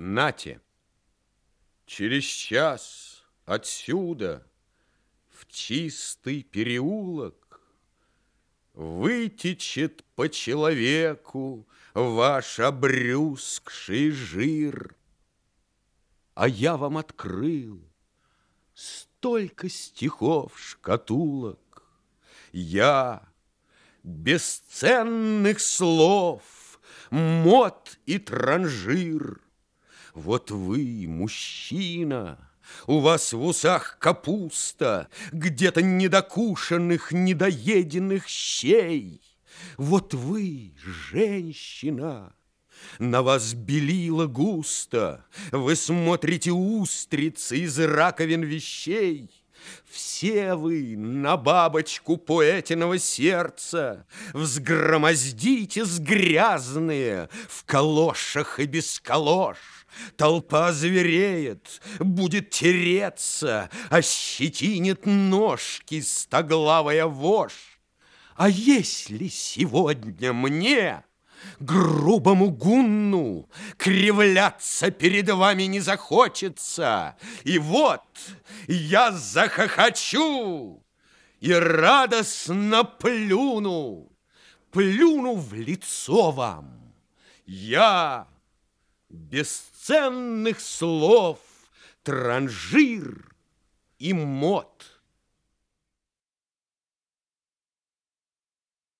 Нате, через час отсюда в чистый переулок Вытечет по человеку ваш обрюзгший жир. А я вам открыл столько стихов шкатулок. Я бесценных слов, мод и транжир. Вот вы, мужчина, у вас в усах капуста, Где-то недокушенных, недоеденных щей. Вот вы, женщина, на вас белила густо, Вы смотрите устрицы из раковин вещей. Все вы на бабочку поэтиного сердца Взгромоздите с грязные в калошах и без калош. Толпа звереет, будет тереться, Ощетинит ножки стоглавая вошь. А если сегодня мне грубому гунну кривляться перед вами не захочется. И вот я захохочу и радостно плюну, плюну в лицо вам. Я бесценных слов транжир и мод.